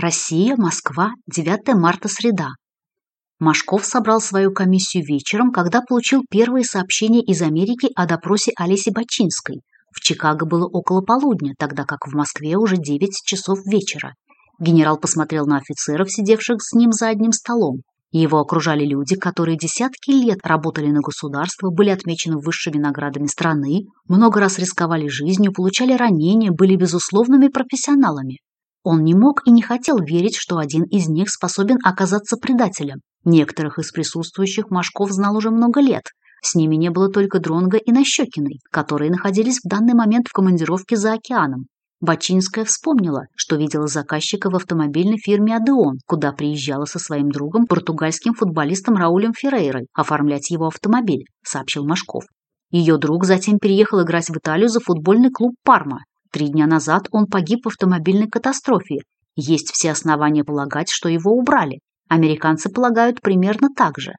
Россия, Москва, 9 марта, среда. Машков собрал свою комиссию вечером, когда получил первые сообщения из Америки о допросе Олеси Бачинской. В Чикаго было около полудня, тогда как в Москве уже 9 часов вечера. Генерал посмотрел на офицеров, сидевших с ним за одним столом. Его окружали люди, которые десятки лет работали на государство, были отмечены высшими наградами страны, много раз рисковали жизнью, получали ранения, были безусловными профессионалами. Он не мог и не хотел верить, что один из них способен оказаться предателем. Некоторых из присутствующих Машков знал уже много лет. С ними не было только Дронга и Нащекиной, которые находились в данный момент в командировке за океаном. Бачинская вспомнила, что видела заказчика в автомобильной фирме «Адеон», куда приезжала со своим другом, португальским футболистом Раулем Феррейрой, оформлять его автомобиль, сообщил Машков. Ее друг затем переехал играть в Италию за футбольный клуб «Парма». Три дня назад он погиб в автомобильной катастрофе. Есть все основания полагать, что его убрали. Американцы полагают примерно так же.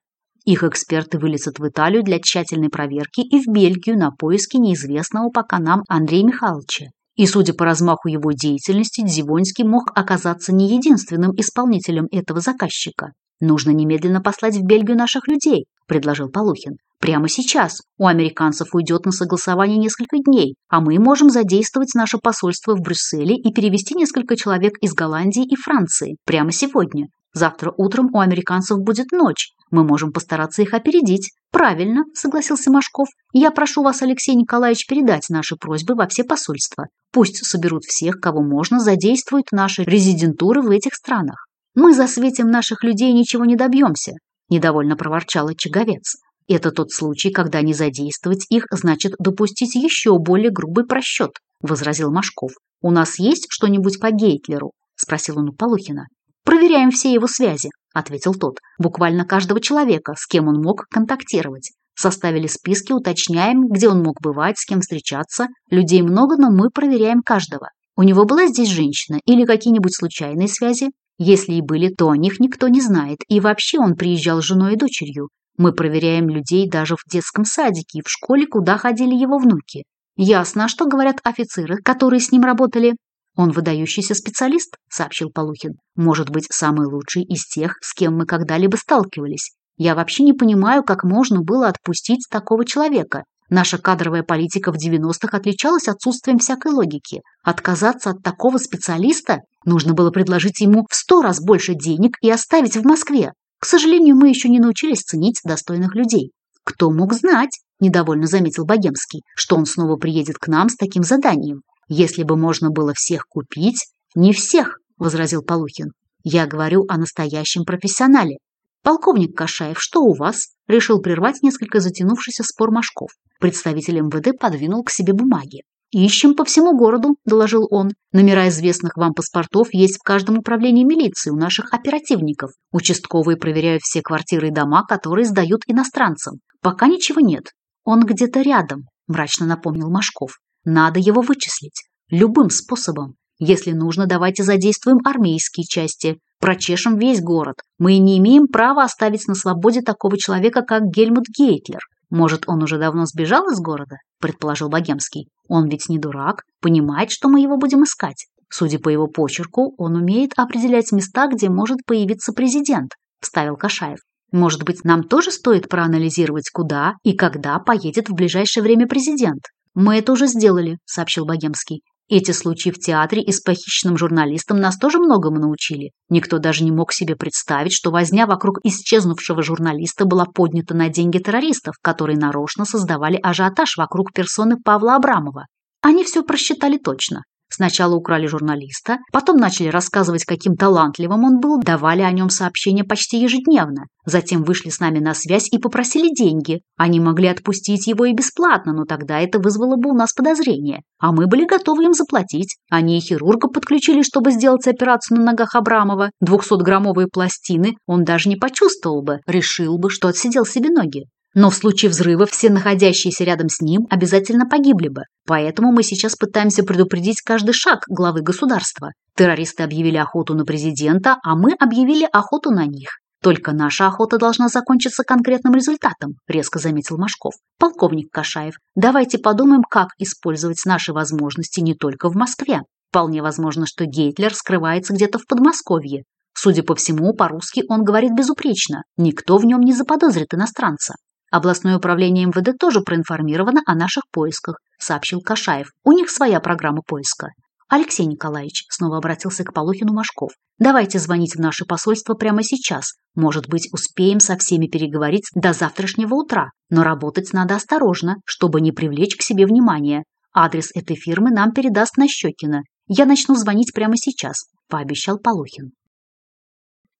Их эксперты вылезут в Италию для тщательной проверки и в Бельгию на поиски неизвестного пока нам Андрея Михайловича. И, судя по размаху его деятельности, Дзивонский мог оказаться не единственным исполнителем этого заказчика. «Нужно немедленно послать в Бельгию наших людей», – предложил Полухин. «Прямо сейчас. У американцев уйдет на согласование несколько дней, а мы можем задействовать наше посольство в Брюсселе и перевести несколько человек из Голландии и Франции прямо сегодня. Завтра утром у американцев будет ночь. Мы можем постараться их опередить. Правильно, согласился Машков. Я прошу вас, Алексей Николаевич, передать наши просьбы во все посольства. Пусть соберут всех, кого можно, задействуют наши резидентуры в этих странах. Мы засветим наших людей и ничего не добьемся, недовольно проворчал Чаговец. Это тот случай, когда не задействовать их значит допустить еще более грубый просчет, возразил Машков. У нас есть что-нибудь по Гейтлеру? спросил он у Полухина. «Проверяем все его связи», – ответил тот. «Буквально каждого человека, с кем он мог контактировать. Составили списки, уточняем, где он мог бывать, с кем встречаться. Людей много, но мы проверяем каждого. У него была здесь женщина или какие-нибудь случайные связи? Если и были, то о них никто не знает. И вообще он приезжал с женой и дочерью. Мы проверяем людей даже в детском садике и в школе, куда ходили его внуки. Ясно, что говорят офицеры, которые с ним работали. «Он выдающийся специалист», — сообщил Полухин. «Может быть, самый лучший из тех, с кем мы когда-либо сталкивались. Я вообще не понимаю, как можно было отпустить такого человека. Наша кадровая политика в 90-х отличалась отсутствием всякой логики. Отказаться от такого специалиста нужно было предложить ему в сто раз больше денег и оставить в Москве. К сожалению, мы еще не научились ценить достойных людей. Кто мог знать, недовольно заметил Богемский, что он снова приедет к нам с таким заданием. Если бы можно было всех купить... Не всех, возразил Полухин. Я говорю о настоящем профессионале. Полковник Кашаев, что у вас? Решил прервать несколько затянувшийся спор Машков. Представитель МВД подвинул к себе бумаги. «Ищем по всему городу», – доложил он. «Номера известных вам паспортов есть в каждом управлении милиции у наших оперативников. Участковые проверяют все квартиры и дома, которые сдают иностранцам. Пока ничего нет. Он где-то рядом», – мрачно напомнил Машков. Надо его вычислить. Любым способом. Если нужно, давайте задействуем армейские части. Прочешем весь город. Мы не имеем права оставить на свободе такого человека, как Гельмут Гейтлер. Может, он уже давно сбежал из города? Предположил Богемский. Он ведь не дурак, понимает, что мы его будем искать. Судя по его почерку, он умеет определять места, где может появиться президент, вставил Кашаев. Может быть, нам тоже стоит проанализировать, куда и когда поедет в ближайшее время президент? «Мы это уже сделали», – сообщил Богемский. «Эти случаи в театре и с похищенным журналистом нас тоже многому научили. Никто даже не мог себе представить, что возня вокруг исчезнувшего журналиста была поднята на деньги террористов, которые нарочно создавали ажиотаж вокруг персоны Павла Абрамова. Они все просчитали точно. Сначала украли журналиста, потом начали рассказывать, каким талантливым он был, давали о нем сообщения почти ежедневно. Затем вышли с нами на связь и попросили деньги. Они могли отпустить его и бесплатно, но тогда это вызвало бы у нас подозрение. А мы были готовы им заплатить. Они и хирурга подключили, чтобы сделать операцию на ногах Абрамова. 200-граммовые пластины он даже не почувствовал бы, решил бы, что отсидел себе ноги. Но в случае взрыва все находящиеся рядом с ним обязательно погибли бы. Поэтому мы сейчас пытаемся предупредить каждый шаг главы государства. Террористы объявили охоту на президента, а мы объявили охоту на них. Только наша охота должна закончиться конкретным результатом, резко заметил Машков. Полковник Кашаев, давайте подумаем, как использовать наши возможности не только в Москве. Вполне возможно, что Гейтлер скрывается где-то в Подмосковье. Судя по всему, по-русски он говорит безупречно. Никто в нем не заподозрит иностранца. Областное управление МВД тоже проинформировано о наших поисках, сообщил Кашаев. У них своя программа поиска. Алексей Николаевич снова обратился к Полухину Машков. Давайте звонить в наше посольство прямо сейчас. Может быть, успеем со всеми переговорить до завтрашнего утра. Но работать надо осторожно, чтобы не привлечь к себе внимание. Адрес этой фирмы нам передаст Нащекина. Я начну звонить прямо сейчас, пообещал Полухин.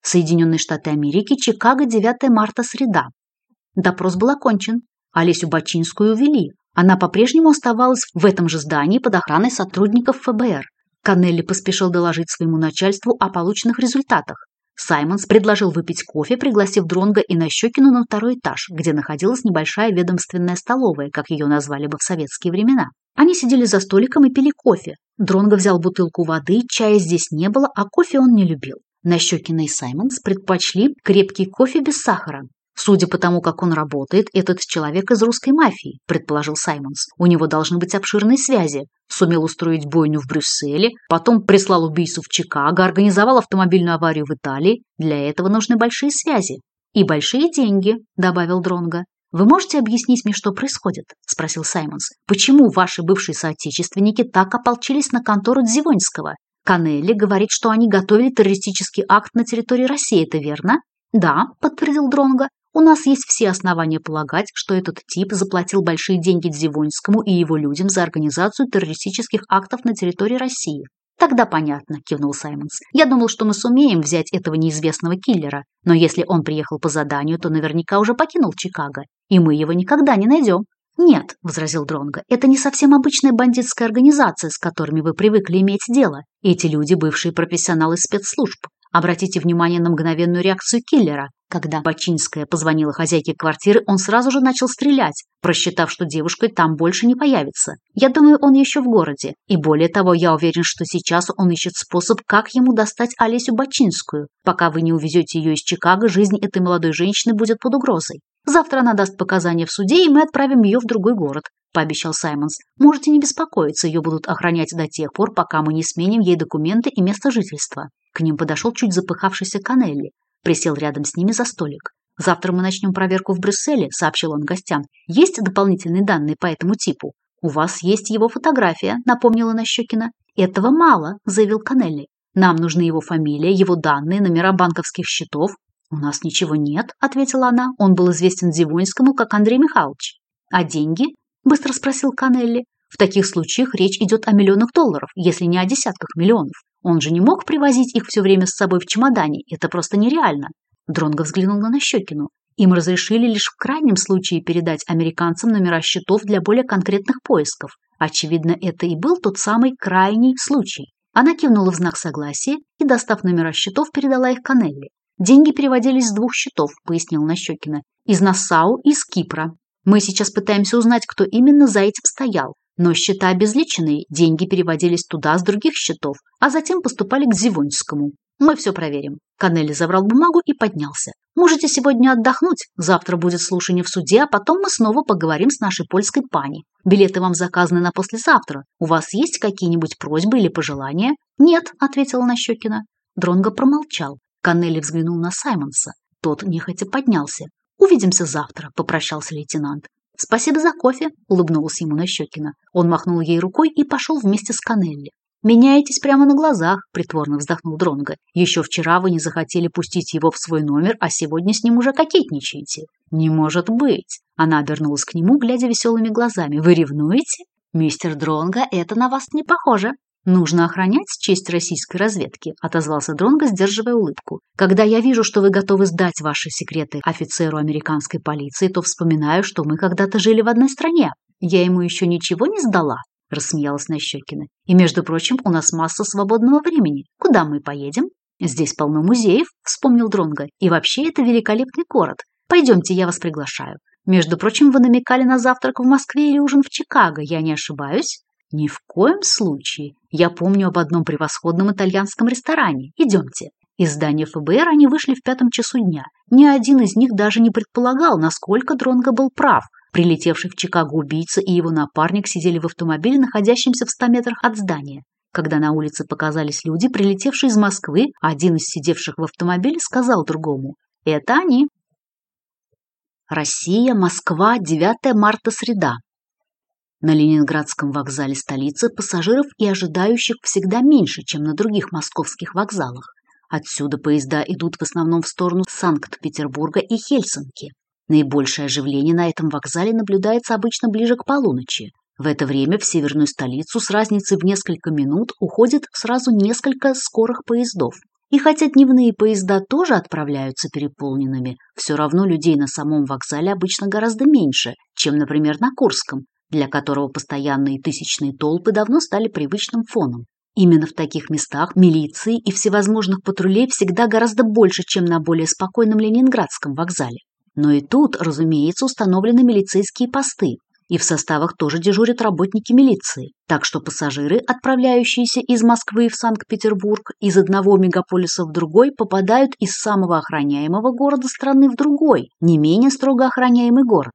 Соединенные Штаты Америки, Чикаго, 9 марта, среда. Допрос был окончен. Олесю Бачинскую увели. Она по-прежнему оставалась в этом же здании под охраной сотрудников ФБР. Каннелли поспешил доложить своему начальству о полученных результатах. Саймонс предложил выпить кофе, пригласив Дронга и Нащекину на второй этаж, где находилась небольшая ведомственная столовая, как ее назвали бы в советские времена. Они сидели за столиком и пили кофе. Дронго взял бутылку воды, чая здесь не было, а кофе он не любил. Нащекина и Саймонс предпочли крепкий кофе без сахара. Судя по тому, как он работает, этот человек из русской мафии, предположил Саймонс. У него должны быть обширные связи. Сумел устроить бойню в Брюсселе, потом прислал убийцу в Чикаго, организовал автомобильную аварию в Италии. Для этого нужны большие связи. И большие деньги, добавил Дронга. «Вы можете объяснить мне, что происходит?» – спросил Саймонс. «Почему ваши бывшие соотечественники так ополчились на контору Дзивоньского? Канелли говорит, что они готовили террористический акт на территории России, это верно?» «Да», – подтвердил Дронго. «У нас есть все основания полагать, что этот тип заплатил большие деньги Дзивоньскому и его людям за организацию террористических актов на территории России. «Тогда понятно», – кивнул Саймонс. «Я думал, что мы сумеем взять этого неизвестного киллера, но если он приехал по заданию, то наверняка уже покинул Чикаго, и мы его никогда не найдем». «Нет», – возразил Дронго, – «это не совсем обычная бандитская организация, с которыми вы привыкли иметь дело. Эти люди – бывшие профессионалы спецслужб. Обратите внимание на мгновенную реакцию киллера. Когда Бачинская позвонила хозяйке квартиры, он сразу же начал стрелять, просчитав, что девушка там больше не появится. Я думаю, он еще в городе. И более того, я уверен, что сейчас он ищет способ, как ему достать Олесю Бачинскую. Пока вы не увезете ее из Чикаго, жизнь этой молодой женщины будет под угрозой. Завтра она даст показания в суде, и мы отправим ее в другой город. – пообещал Саймонс. «Можете не беспокоиться, ее будут охранять до тех пор, пока мы не сменим ей документы и место жительства». К ним подошел чуть запыхавшийся Канелли. Присел рядом с ними за столик. «Завтра мы начнем проверку в Брюсселе», – сообщил он гостям. «Есть дополнительные данные по этому типу?» «У вас есть его фотография», – напомнила Нащекина. «Этого мало», – заявил Канелли. «Нам нужны его фамилия, его данные, номера банковских счетов». «У нас ничего нет», – ответила она. Он был известен Дивоньскому как Андрей Михайлович. «А деньги?» – быстро спросил Канелли. «В таких случаях речь идет о миллионах долларов, если не о десятках миллионов. Он же не мог привозить их все время с собой в чемодане, это просто нереально. Дронго взглянул на Нащекину. Им разрешили лишь в крайнем случае передать американцам номера счетов для более конкретных поисков. Очевидно, это и был тот самый крайний случай. Она кивнула в знак согласия и, достав номера счетов, передала их Канелли. «Деньги переводились с двух счетов», — пояснил Нащекина. «Из Нассау и из Кипра. Мы сейчас пытаемся узнать, кто именно за этим стоял. Но счета обезличенные, деньги переводились туда с других счетов, а затем поступали к Зивоньскому. Мы все проверим. Канелли забрал бумагу и поднялся. Можете сегодня отдохнуть, завтра будет слушание в суде, а потом мы снова поговорим с нашей польской пани. Билеты вам заказаны на послезавтра. У вас есть какие-нибудь просьбы или пожелания? Нет, ответила Нащекина. Дронго промолчал. Канелли взглянул на Саймонса. Тот нехотя поднялся. «Увидимся завтра», – попрощался лейтенант. «Спасибо за кофе», – улыбнулась ему Нащекина. Он махнул ей рукой и пошел вместе с Канелли. «Меняетесь прямо на глазах», – притворно вздохнул Дронго. «Еще вчера вы не захотели пустить его в свой номер, а сегодня с ним уже кокетничаете». «Не может быть!» Она обернулась к нему, глядя веселыми глазами. «Вы ревнуете?» «Мистер Дронго, это на вас не похоже». «Нужно охранять честь российской разведки», – отозвался Дронго, сдерживая улыбку. «Когда я вижу, что вы готовы сдать ваши секреты офицеру американской полиции, то вспоминаю, что мы когда-то жили в одной стране. Я ему еще ничего не сдала», – рассмеялась Нащекина. «И, между прочим, у нас масса свободного времени. Куда мы поедем?» «Здесь полно музеев», – вспомнил Дронго. «И вообще это великолепный город. Пойдемте, я вас приглашаю. Между прочим, вы намекали на завтрак в Москве или ужин в Чикаго, я не ошибаюсь?» «Ни в коем случае. Я помню об одном превосходном итальянском ресторане. Идемте». Из здания ФБР они вышли в пятом часу дня. Ни один из них даже не предполагал, насколько Дронго был прав. Прилетевший в Чикаго убийца и его напарник сидели в автомобиле, находящемся в 100 метрах от здания. Когда на улице показались люди, прилетевшие из Москвы, один из сидевших в автомобиле сказал другому «Это они». Россия, Москва, 9 марта, среда. На Ленинградском вокзале столицы пассажиров и ожидающих всегда меньше, чем на других московских вокзалах. Отсюда поезда идут в основном в сторону Санкт-Петербурга и Хельсинки. Наибольшее оживление на этом вокзале наблюдается обычно ближе к полуночи. В это время в северную столицу с разницей в несколько минут уходит сразу несколько скорых поездов. И хотя дневные поезда тоже отправляются переполненными, все равно людей на самом вокзале обычно гораздо меньше, чем, например, на Курском, для которого постоянные тысячные толпы давно стали привычным фоном. Именно в таких местах милиции и всевозможных патрулей всегда гораздо больше, чем на более спокойном Ленинградском вокзале. Но и тут, разумеется, установлены милицейские посты, и в составах тоже дежурят работники милиции. Так что пассажиры, отправляющиеся из Москвы в Санкт-Петербург, из одного мегаполиса в другой, попадают из самого охраняемого города страны в другой, не менее строго охраняемый город.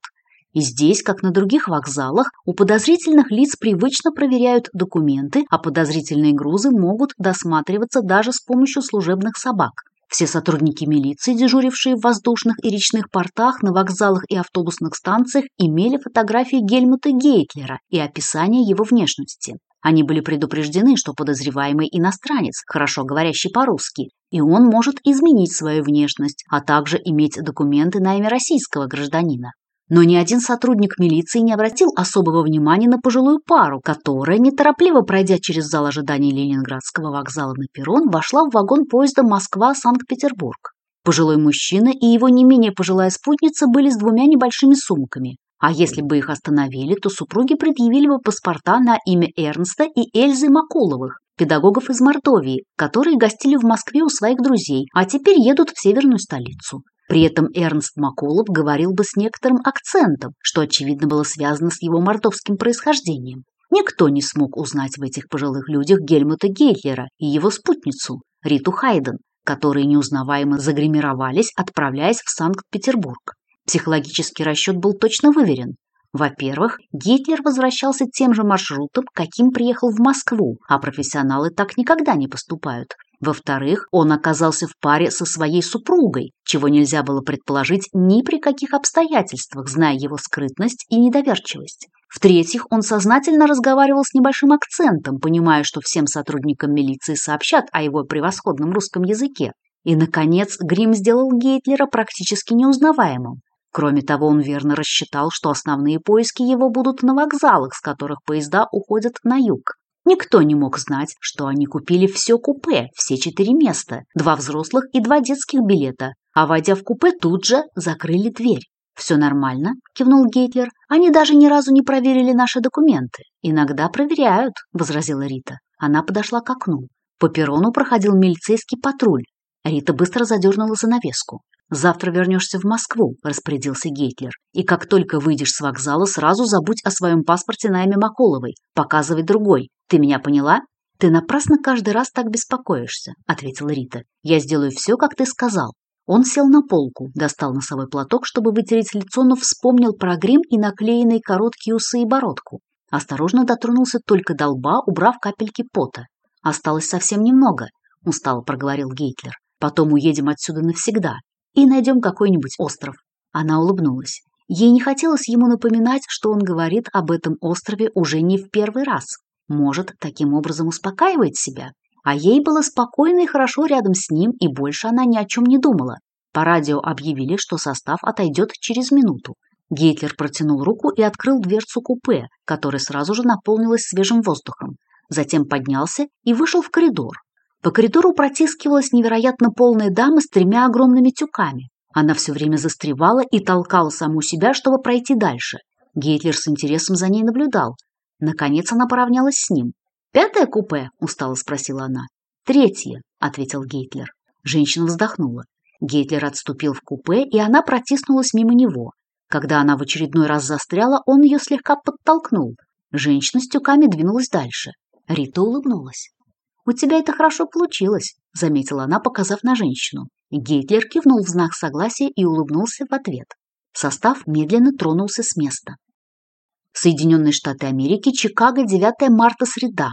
И здесь, как на других вокзалах, у подозрительных лиц привычно проверяют документы, а подозрительные грузы могут досматриваться даже с помощью служебных собак. Все сотрудники милиции, дежурившие в воздушных и речных портах, на вокзалах и автобусных станциях, имели фотографии Гельмута Гейтлера и описание его внешности. Они были предупреждены, что подозреваемый иностранец, хорошо говорящий по-русски, и он может изменить свою внешность, а также иметь документы на имя российского гражданина. Но ни один сотрудник милиции не обратил особого внимания на пожилую пару, которая, неторопливо пройдя через зал ожидания Ленинградского вокзала на перрон, вошла в вагон поезда Москва-Санкт-Петербург. Пожилой мужчина и его не менее пожилая спутница были с двумя небольшими сумками. А если бы их остановили, то супруги предъявили бы паспорта на имя Эрнста и Эльзы Макуловых, педагогов из Мордовии, которые гостили в Москве у своих друзей, а теперь едут в северную столицу. При этом Эрнст Маколов говорил бы с некоторым акцентом, что очевидно было связано с его мордовским происхождением. Никто не смог узнать в этих пожилых людях Гельмута Гейтлера и его спутницу, Риту Хайден, которые неузнаваемо загримировались, отправляясь в Санкт-Петербург. Психологический расчет был точно выверен. Во-первых, Гитлер возвращался тем же маршрутом, каким приехал в Москву, а профессионалы так никогда не поступают. Во-вторых, он оказался в паре со своей супругой, чего нельзя было предположить ни при каких обстоятельствах, зная его скрытность и недоверчивость. В-третьих, он сознательно разговаривал с небольшим акцентом, понимая, что всем сотрудникам милиции сообщат о его превосходном русском языке. И, наконец, Грим сделал Гейтлера практически неузнаваемым. Кроме того, он верно рассчитал, что основные поиски его будут на вокзалах, с которых поезда уходят на юг. Никто не мог знать, что они купили все купе, все четыре места, два взрослых и два детских билета, а войдя в купе, тут же закрыли дверь. «Все нормально», – кивнул Гейтлер. «Они даже ни разу не проверили наши документы». «Иногда проверяют», – возразила Рита. Она подошла к окну. По перрону проходил милицейский патруль. Рита быстро задернула занавеску. «Завтра вернешься в Москву», – распорядился Гейтлер. «И как только выйдешь с вокзала, сразу забудь о своем паспорте на имя Маколовой. Показывай другой. Ты меня поняла?» «Ты напрасно каждый раз так беспокоишься», – ответила Рита. «Я сделаю все, как ты сказал». Он сел на полку, достал носовой платок, чтобы вытереть лицо, но вспомнил про грим и наклеенные короткие усы и бородку. Осторожно дотронулся только до лба, убрав капельки пота. «Осталось совсем немного», – устало проговорил Гейтлер. «Потом уедем отсюда навсегда и найдем какой-нибудь остров». Она улыбнулась. Ей не хотелось ему напоминать, что он говорит об этом острове уже не в первый раз. Может, таким образом успокаивает себя. А ей было спокойно и хорошо рядом с ним, и больше она ни о чем не думала. По радио объявили, что состав отойдет через минуту. Гейтлер протянул руку и открыл дверцу купе, которая сразу же наполнилась свежим воздухом. Затем поднялся и вышел в коридор. По коридору протискивалась невероятно полная дама с тремя огромными тюками. Она все время застревала и толкала саму себя, чтобы пройти дальше. Гейтлер с интересом за ней наблюдал. Наконец она поравнялась с ним. «Пятое купе?» – устало спросила она. «Третье», – ответил Гейтлер. Женщина вздохнула. Гейтлер отступил в купе, и она протиснулась мимо него. Когда она в очередной раз застряла, он ее слегка подтолкнул. Женщина с тюками двинулась дальше. Рита улыбнулась. «У тебя это хорошо получилось», — заметила она, показав на женщину. Гейтлер кивнул в знак согласия и улыбнулся в ответ. Состав медленно тронулся с места. Соединенные Штаты Америки, Чикаго, 9 марта, среда.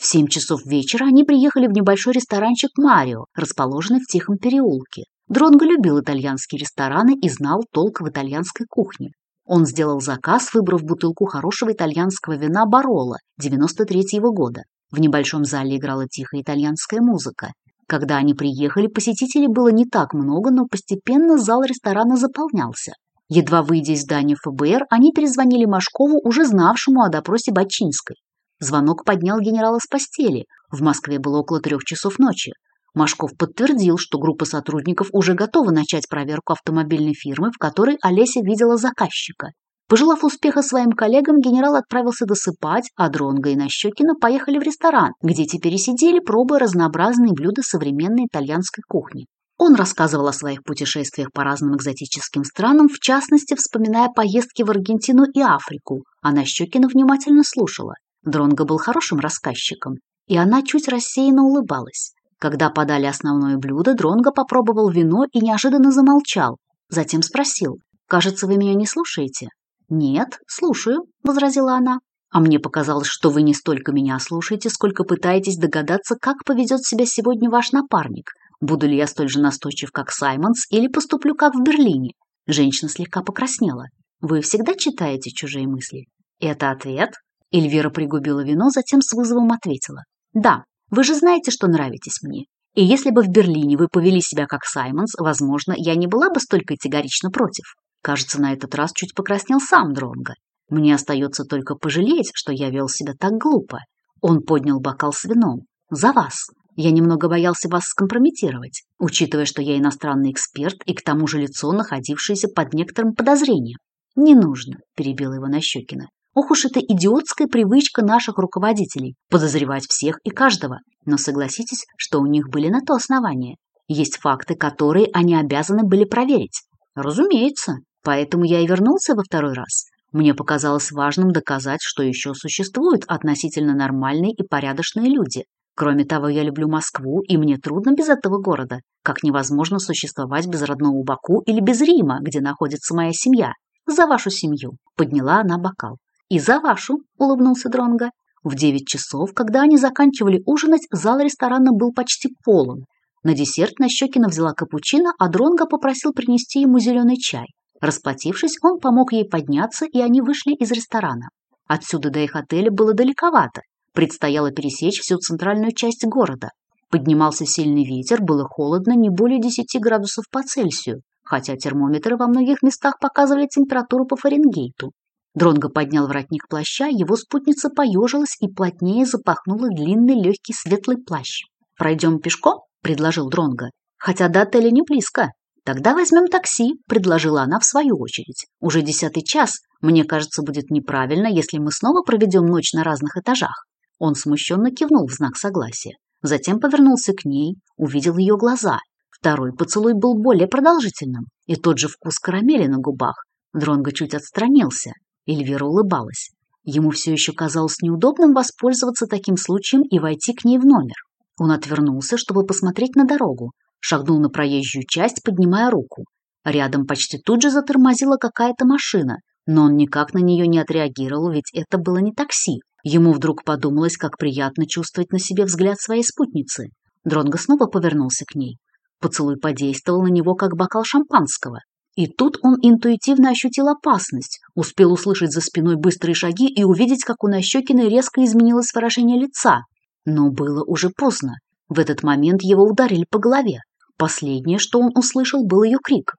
В семь часов вечера они приехали в небольшой ресторанчик «Марио», расположенный в тихом переулке. Дронго любил итальянские рестораны и знал толк в итальянской кухне. Он сделал заказ, выбрав бутылку хорошего итальянского вина Бароло 93-го года. В небольшом зале играла тихая итальянская музыка. Когда они приехали, посетителей было не так много, но постепенно зал ресторана заполнялся. Едва выйдя из здания ФБР, они перезвонили Машкову, уже знавшему о допросе Бачинской. Звонок поднял генерала с постели. В Москве было около трех часов ночи. Машков подтвердил, что группа сотрудников уже готова начать проверку автомобильной фирмы, в которой Олеся видела заказчика. Пожелав успеха своим коллегам, генерал отправился досыпать, а Дронго и Нащекина поехали в ресторан, где теперь и сидели, пробуя разнообразные блюда современной итальянской кухни. Он рассказывал о своих путешествиях по разным экзотическим странам, в частности, вспоминая поездки в Аргентину и Африку. А Нащекина внимательно слушала. Дронго был хорошим рассказчиком, и она чуть рассеянно улыбалась. Когда подали основное блюдо, Дронго попробовал вино и неожиданно замолчал. Затем спросил, «Кажется, вы меня не слушаете?» «Нет, слушаю», — возразила она. «А мне показалось, что вы не столько меня слушаете, сколько пытаетесь догадаться, как поведет себя сегодня ваш напарник. Буду ли я столь же настойчив, как Саймонс, или поступлю, как в Берлине?» Женщина слегка покраснела. «Вы всегда читаете чужие мысли?» «Это ответ?» Эльвира пригубила вино, затем с вызовом ответила. «Да, вы же знаете, что нравитесь мне. И если бы в Берлине вы повели себя как Саймонс, возможно, я не была бы столь категорично против. Кажется, на этот раз чуть покраснел сам Дронго. Мне остается только пожалеть, что я вел себя так глупо. Он поднял бокал с вином. «За вас. Я немного боялся вас скомпрометировать, учитывая, что я иностранный эксперт и к тому же лицо, находившееся под некоторым подозрением». «Не нужно», – перебила его Нащекина. «Ох уж эта идиотская привычка наших руководителей – подозревать всех и каждого. Но согласитесь, что у них были на то основания. Есть факты, которые они обязаны были проверить». «Разумеется», Поэтому я и вернулся во второй раз. Мне показалось важным доказать, что еще существуют относительно нормальные и порядочные люди. Кроме того, я люблю Москву, и мне трудно без этого города, как невозможно существовать без родного Баку или без Рима, где находится моя семья. За вашу семью, подняла она бокал. И за вашу, улыбнулся Дронга. В девять часов, когда они заканчивали ужинать, зал ресторана был почти полон. На десерт Нащекина взяла капучино, а Дронга попросил принести ему зеленый чай. Расплатившись, он помог ей подняться, и они вышли из ресторана. Отсюда до их отеля было далековато. Предстояло пересечь всю центральную часть города. Поднимался сильный ветер, было холодно не более 10 градусов по Цельсию, хотя термометры во многих местах показывали температуру по Фаренгейту. Дронго поднял воротник плаща, его спутница поежилась и плотнее запахнула длинный легкий светлый плащ. «Пройдем пешком?» – предложил Дронго. «Хотя до отеля не близко. «Тогда возьмем такси», — предложила она в свою очередь. «Уже десятый час. Мне кажется, будет неправильно, если мы снова проведем ночь на разных этажах». Он смущенно кивнул в знак согласия. Затем повернулся к ней, увидел ее глаза. Второй поцелуй был более продолжительным, и тот же вкус карамели на губах. Дронго чуть отстранился. Эльвира улыбалась. Ему все еще казалось неудобным воспользоваться таким случаем и войти к ней в номер. Он отвернулся, чтобы посмотреть на дорогу, шагнул на проезжую часть, поднимая руку. Рядом почти тут же затормозила какая-то машина, но он никак на нее не отреагировал, ведь это было не такси. Ему вдруг подумалось, как приятно чувствовать на себе взгляд своей спутницы. Дронго снова повернулся к ней. Поцелуй подействовал на него, как бокал шампанского. И тут он интуитивно ощутил опасность, успел услышать за спиной быстрые шаги и увидеть, как у Нащекиной резко изменилось выражение лица. Но было уже поздно. В этот момент его ударили по голове. Последнее, что он услышал, был ее крик.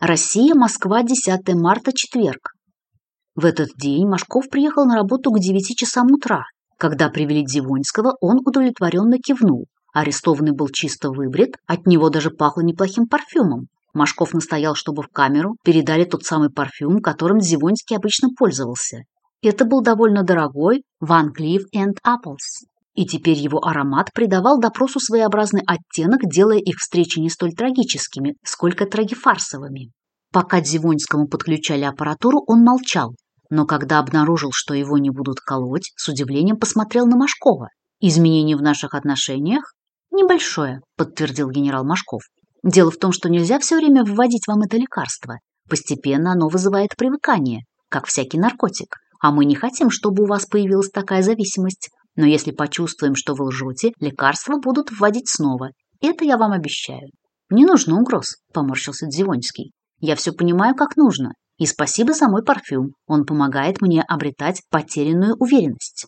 Россия, Москва, 10 марта, четверг. В этот день Машков приехал на работу к 9 часам утра. Когда привели Дзивоньского, он удовлетворенно кивнул. Арестованный был чисто выбрит, от него даже пахло неплохим парфюмом. Машков настоял, чтобы в камеру передали тот самый парфюм, которым Дзивоньский обычно пользовался. Это был довольно дорогой Van Cleef Apples. И теперь его аромат придавал допросу своеобразный оттенок, делая их встречи не столь трагическими, сколько трагифарсовыми. Пока Дзивоньскому подключали аппаратуру, он молчал, но когда обнаружил, что его не будут колоть, с удивлением посмотрел на Машкова. «Изменение в наших отношениях?» «Небольшое», — подтвердил генерал Машков. «Дело в том, что нельзя все время вводить вам это лекарство. Постепенно оно вызывает привыкание, как всякий наркотик. А мы не хотим, чтобы у вас появилась такая зависимость. Но если почувствуем, что вы лжете, лекарства будут вводить снова. Это я вам обещаю. Не нужно угроз, поморщился Дзивонский. Я все понимаю, как нужно. И спасибо за мой парфюм. Он помогает мне обретать потерянную уверенность.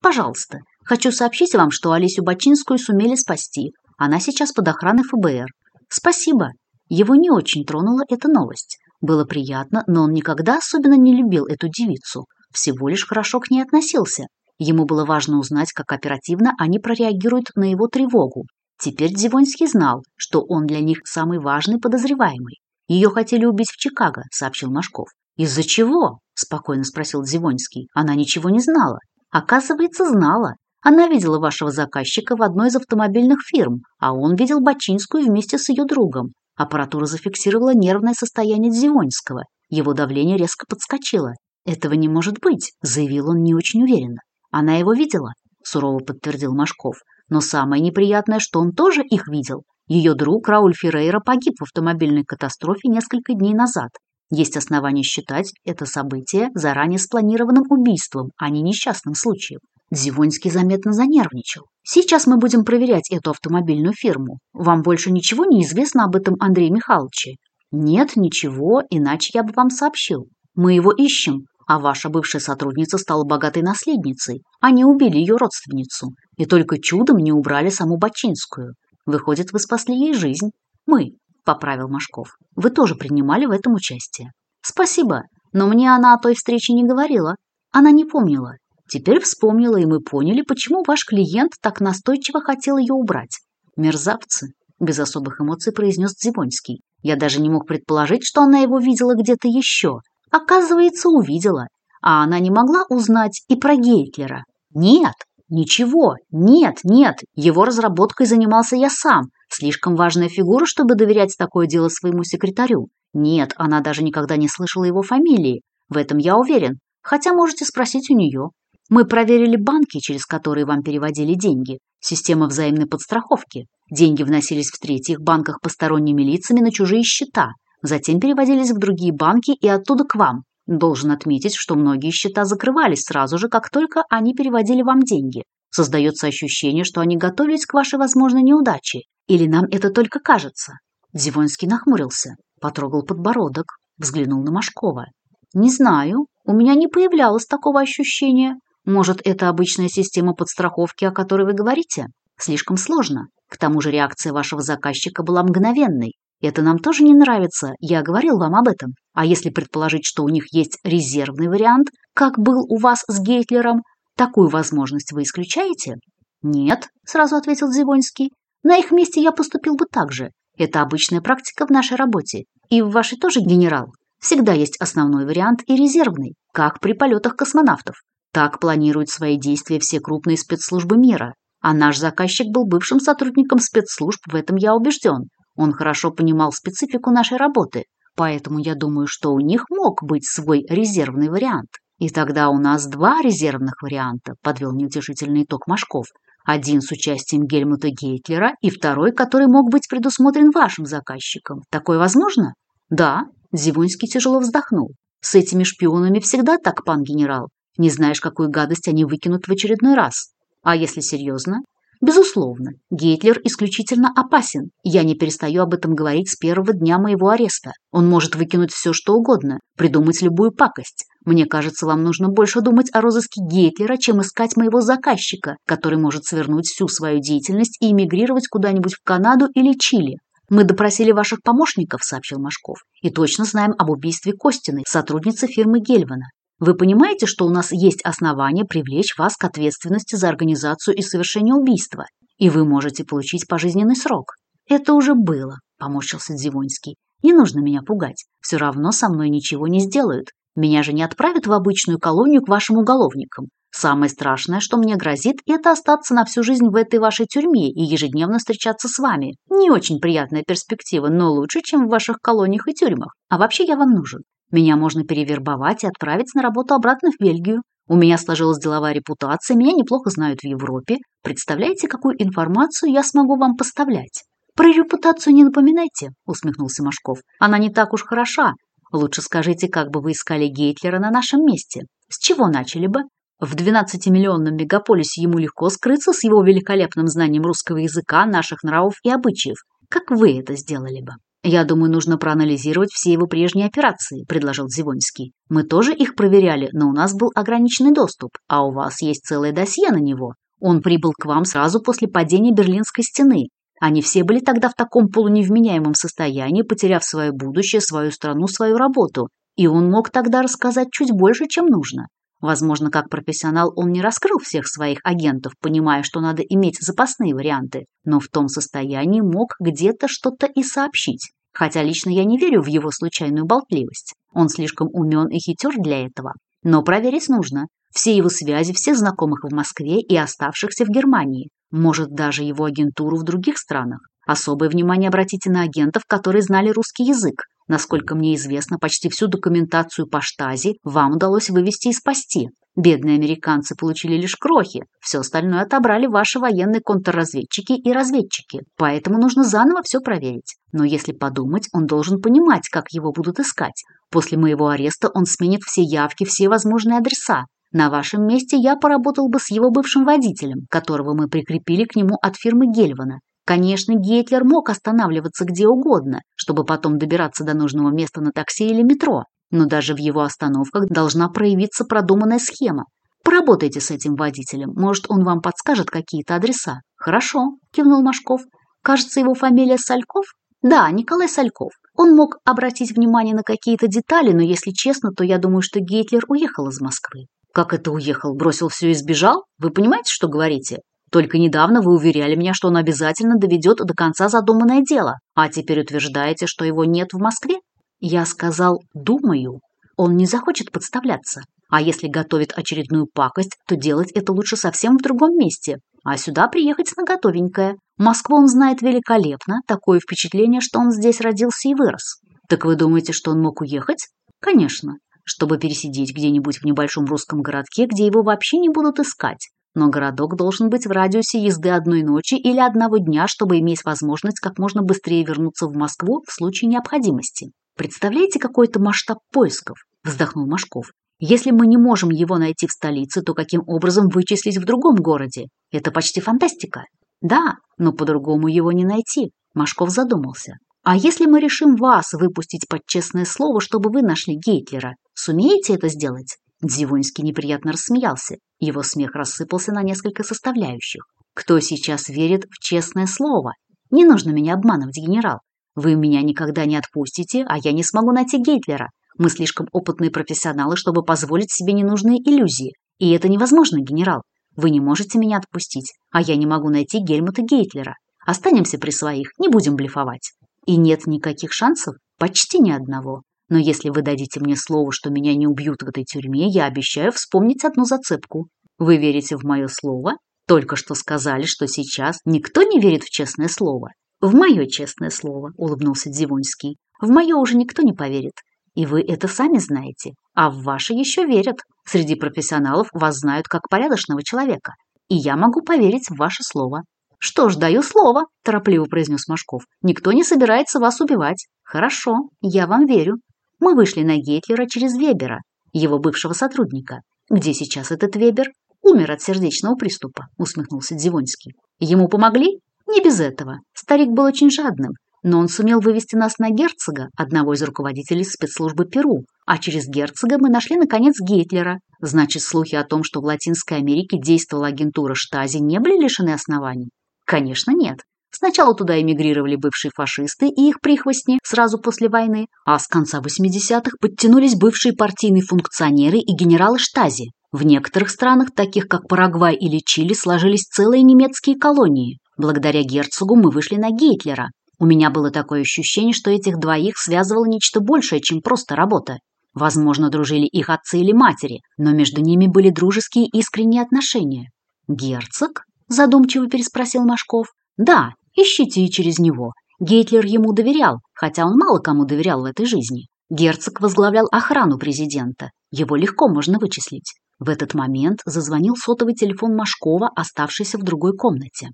Пожалуйста, хочу сообщить вам, что Алисю Бачинскую сумели спасти. Она сейчас под охраной ФБР. Спасибо. Его не очень тронула эта новость. Было приятно, но он никогда особенно не любил эту девицу. Всего лишь хорошо к ней относился. Ему было важно узнать, как оперативно они прореагируют на его тревогу. Теперь Дзивонский знал, что он для них самый важный подозреваемый. Ее хотели убить в Чикаго, сообщил Машков. Из-за чего? спокойно спросил Дзивонский. Она ничего не знала. Оказывается, знала. Она видела вашего заказчика в одной из автомобильных фирм, а он видел Бачинскую вместе с ее другом. Аппаратура зафиксировала нервное состояние Дзивонского. Его давление резко подскочило. «Этого не может быть», — заявил он не очень уверенно. «Она его видела», — сурово подтвердил Машков. «Но самое неприятное, что он тоже их видел. Ее друг Рауль Феррейра погиб в автомобильной катастрофе несколько дней назад. Есть основания считать это событие заранее спланированным убийством, а не несчастным случаем. Дзивонский заметно занервничал. «Сейчас мы будем проверять эту автомобильную фирму. Вам больше ничего не известно об этом Андрее Михайловиче?» «Нет, ничего, иначе я бы вам сообщил. Мы его ищем, а ваша бывшая сотрудница стала богатой наследницей. Они убили ее родственницу, и только чудом не убрали саму Бачинскую. Выходит, вы спасли ей жизнь. Мы, поправил Машков. Вы тоже принимали в этом участие. Спасибо, но мне она о той встрече не говорила. Она не помнила. Теперь вспомнила, и мы поняли, почему ваш клиент так настойчиво хотел ее убрать. Мерзавцы, без особых эмоций произнес Дзивонский. Я даже не мог предположить, что она его видела где-то еще. Оказывается, увидела. А она не могла узнать и про Гейтлера. Нет, ничего, нет, нет, его разработкой занимался я сам. Слишком важная фигура, чтобы доверять такое дело своему секретарю. Нет, она даже никогда не слышала его фамилии. В этом я уверен. Хотя можете спросить у нее. Мы проверили банки, через которые вам переводили деньги. Система взаимной подстраховки. Деньги вносились в третьих банках посторонними лицами на чужие счета. Затем переводились в другие банки и оттуда к вам. Должен отметить, что многие счета закрывались сразу же, как только они переводили вам деньги. Создается ощущение, что они готовились к вашей возможной неудаче. Или нам это только кажется? Зивонский нахмурился, потрогал подбородок, взглянул на Машкова. «Не знаю, у меня не появлялось такого ощущения. Может, это обычная система подстраховки, о которой вы говорите? Слишком сложно. К тому же реакция вашего заказчика была мгновенной. Это нам тоже не нравится, я говорил вам об этом. А если предположить, что у них есть резервный вариант, как был у вас с Гейтлером, такую возможность вы исключаете? Нет, сразу ответил Зивонский. На их месте я поступил бы так же. Это обычная практика в нашей работе. И в вашей тоже, генерал. Всегда есть основной вариант и резервный, как при полетах космонавтов. Так планируют свои действия все крупные спецслужбы мира. А наш заказчик был бывшим сотрудником спецслужб, в этом я убежден. Он хорошо понимал специфику нашей работы, поэтому я думаю, что у них мог быть свой резервный вариант. И тогда у нас два резервных варианта, подвел неутешительный итог Машков. Один с участием Гельмута Гейтлера и второй, который мог быть предусмотрен вашим заказчиком. Такое возможно? Да, Зивонский тяжело вздохнул. С этими шпионами всегда так, пан генерал. Не знаешь, какую гадость они выкинут в очередной раз. А если серьезно? Безусловно, Гейтлер исключительно опасен. Я не перестаю об этом говорить с первого дня моего ареста. Он может выкинуть все, что угодно, придумать любую пакость. Мне кажется, вам нужно больше думать о розыске Гейтлера, чем искать моего заказчика, который может свернуть всю свою деятельность и эмигрировать куда-нибудь в Канаду или Чили. «Мы допросили ваших помощников», — сообщил Машков, «и точно знаем об убийстве Костиной, сотрудницы фирмы Гельвана. Вы понимаете, что у нас есть основания привлечь вас к ответственности за организацию и совершение убийства, и вы можете получить пожизненный срок. Это уже было, поморщился Дзивонский. Не нужно меня пугать. Все равно со мной ничего не сделают. Меня же не отправят в обычную колонию к вашим уголовникам. Самое страшное, что мне грозит, это остаться на всю жизнь в этой вашей тюрьме и ежедневно встречаться с вами. Не очень приятная перспектива, но лучше, чем в ваших колониях и тюрьмах. А вообще я вам нужен. Меня можно перевербовать и отправить на работу обратно в Бельгию. У меня сложилась деловая репутация, меня неплохо знают в Европе. Представляете, какую информацию я смогу вам поставлять? Про репутацию не напоминайте, усмехнулся Машков. Она не так уж хороша. Лучше скажите, как бы вы искали Гейтлера на нашем месте. С чего начали бы? В 12-миллионном мегаполисе ему легко скрыться с его великолепным знанием русского языка, наших нравов и обычаев. Как вы это сделали бы? «Я думаю, нужно проанализировать все его прежние операции», – предложил Зивонский. «Мы тоже их проверяли, но у нас был ограниченный доступ, а у вас есть целое досье на него. Он прибыл к вам сразу после падения Берлинской стены. Они все были тогда в таком полуневменяемом состоянии, потеряв свое будущее, свою страну, свою работу. И он мог тогда рассказать чуть больше, чем нужно. Возможно, как профессионал он не раскрыл всех своих агентов, понимая, что надо иметь запасные варианты, но в том состоянии мог где-то что-то и сообщить. Хотя лично я не верю в его случайную болтливость. Он слишком умен и хитер для этого. Но проверить нужно. Все его связи, всех знакомых в Москве и оставшихся в Германии. Может, даже его агентуру в других странах. Особое внимание обратите на агентов, которые знали русский язык. Насколько мне известно, почти всю документацию по штази вам удалось вывести и спасти. Бедные американцы получили лишь крохи, все остальное отобрали ваши военные контрразведчики и разведчики, поэтому нужно заново все проверить. Но если подумать, он должен понимать, как его будут искать. После моего ареста он сменит все явки, все возможные адреса. На вашем месте я поработал бы с его бывшим водителем, которого мы прикрепили к нему от фирмы Гельвана. Конечно, Гейтлер мог останавливаться где угодно, чтобы потом добираться до нужного места на такси или метро, но даже в его остановках должна проявиться продуманная схема. Поработайте с этим водителем, может, он вам подскажет какие-то адреса. Хорошо, кивнул Машков. Кажется, его фамилия Сальков? Да, Николай Сальков. Он мог обратить внимание на какие-то детали, но, если честно, то я думаю, что Гейтлер уехал из Москвы. Как это уехал? Бросил все и сбежал? Вы понимаете, что говорите? Только недавно вы уверяли меня, что он обязательно доведет до конца задуманное дело, а теперь утверждаете, что его нет в Москве? Я сказал «думаю». Он не захочет подставляться. А если готовит очередную пакость, то делать это лучше совсем в другом месте. А сюда приехать на готовенькое. Москву он знает великолепно, такое впечатление, что он здесь родился и вырос. Так вы думаете, что он мог уехать? Конечно, чтобы пересидеть где-нибудь в небольшом русском городке, где его вообще не будут искать но городок должен быть в радиусе езды одной ночи или одного дня, чтобы иметь возможность как можно быстрее вернуться в Москву в случае необходимости. Представляете какой-то масштаб поисков? Вздохнул Машков. Если мы не можем его найти в столице, то каким образом вычислить в другом городе? Это почти фантастика. Да, но по-другому его не найти. Машков задумался. А если мы решим вас выпустить под честное слово, чтобы вы нашли Гейтлера, сумеете это сделать? Дзивонский неприятно рассмеялся. Его смех рассыпался на несколько составляющих. «Кто сейчас верит в честное слово? Не нужно меня обманывать, генерал. Вы меня никогда не отпустите, а я не смогу найти Гейтлера. Мы слишком опытные профессионалы, чтобы позволить себе ненужные иллюзии. И это невозможно, генерал. Вы не можете меня отпустить, а я не могу найти Гельмута Гейтлера. Останемся при своих, не будем блефовать. И нет никаких шансов? Почти ни одного. Но если вы дадите мне слово, что меня не убьют в этой тюрьме, я обещаю вспомнить одну зацепку. Вы верите в мое слово? Только что сказали, что сейчас никто не верит в честное слово. В мое честное слово, улыбнулся Дзивонский. В мое уже никто не поверит. И вы это сами знаете. А в ваше еще верят. Среди профессионалов вас знают как порядочного человека. И я могу поверить в ваше слово. «Что ж, даю слово», – торопливо произнес Машков. «Никто не собирается вас убивать». «Хорошо, я вам верю. Мы вышли на Гейтлера через Вебера, его бывшего сотрудника. Где сейчас этот Вебер? Умер от сердечного приступа, усмехнулся Дзивонский. Ему помогли? Не без этого. Старик был очень жадным, но он сумел вывести нас на герцога, одного из руководителей спецслужбы Перу, а через герцога мы нашли, наконец, Гейтлера. Значит, слухи о том, что в Латинской Америке действовала агентура Штази, не были лишены оснований? Конечно, нет. Сначала туда эмигрировали бывшие фашисты и их прихвостни сразу после войны, а с конца 80-х подтянулись бывшие партийные функционеры и генералы Штази. В некоторых странах, таких как Парагвай или Чили, сложились целые немецкие колонии. Благодаря герцогу мы вышли на Гейтлера. У меня было такое ощущение, что этих двоих связывало нечто большее, чем просто работа. Возможно, дружили их отцы или матери, но между ними были дружеские искренние отношения. «Герцог?» – задумчиво переспросил Машков. Да, ищите и через него. Гейтлер ему доверял, хотя он мало кому доверял в этой жизни. Герцог возглавлял охрану президента. Его легко можно вычислить. В этот момент зазвонил сотовый телефон Машкова, оставшийся в другой комнате.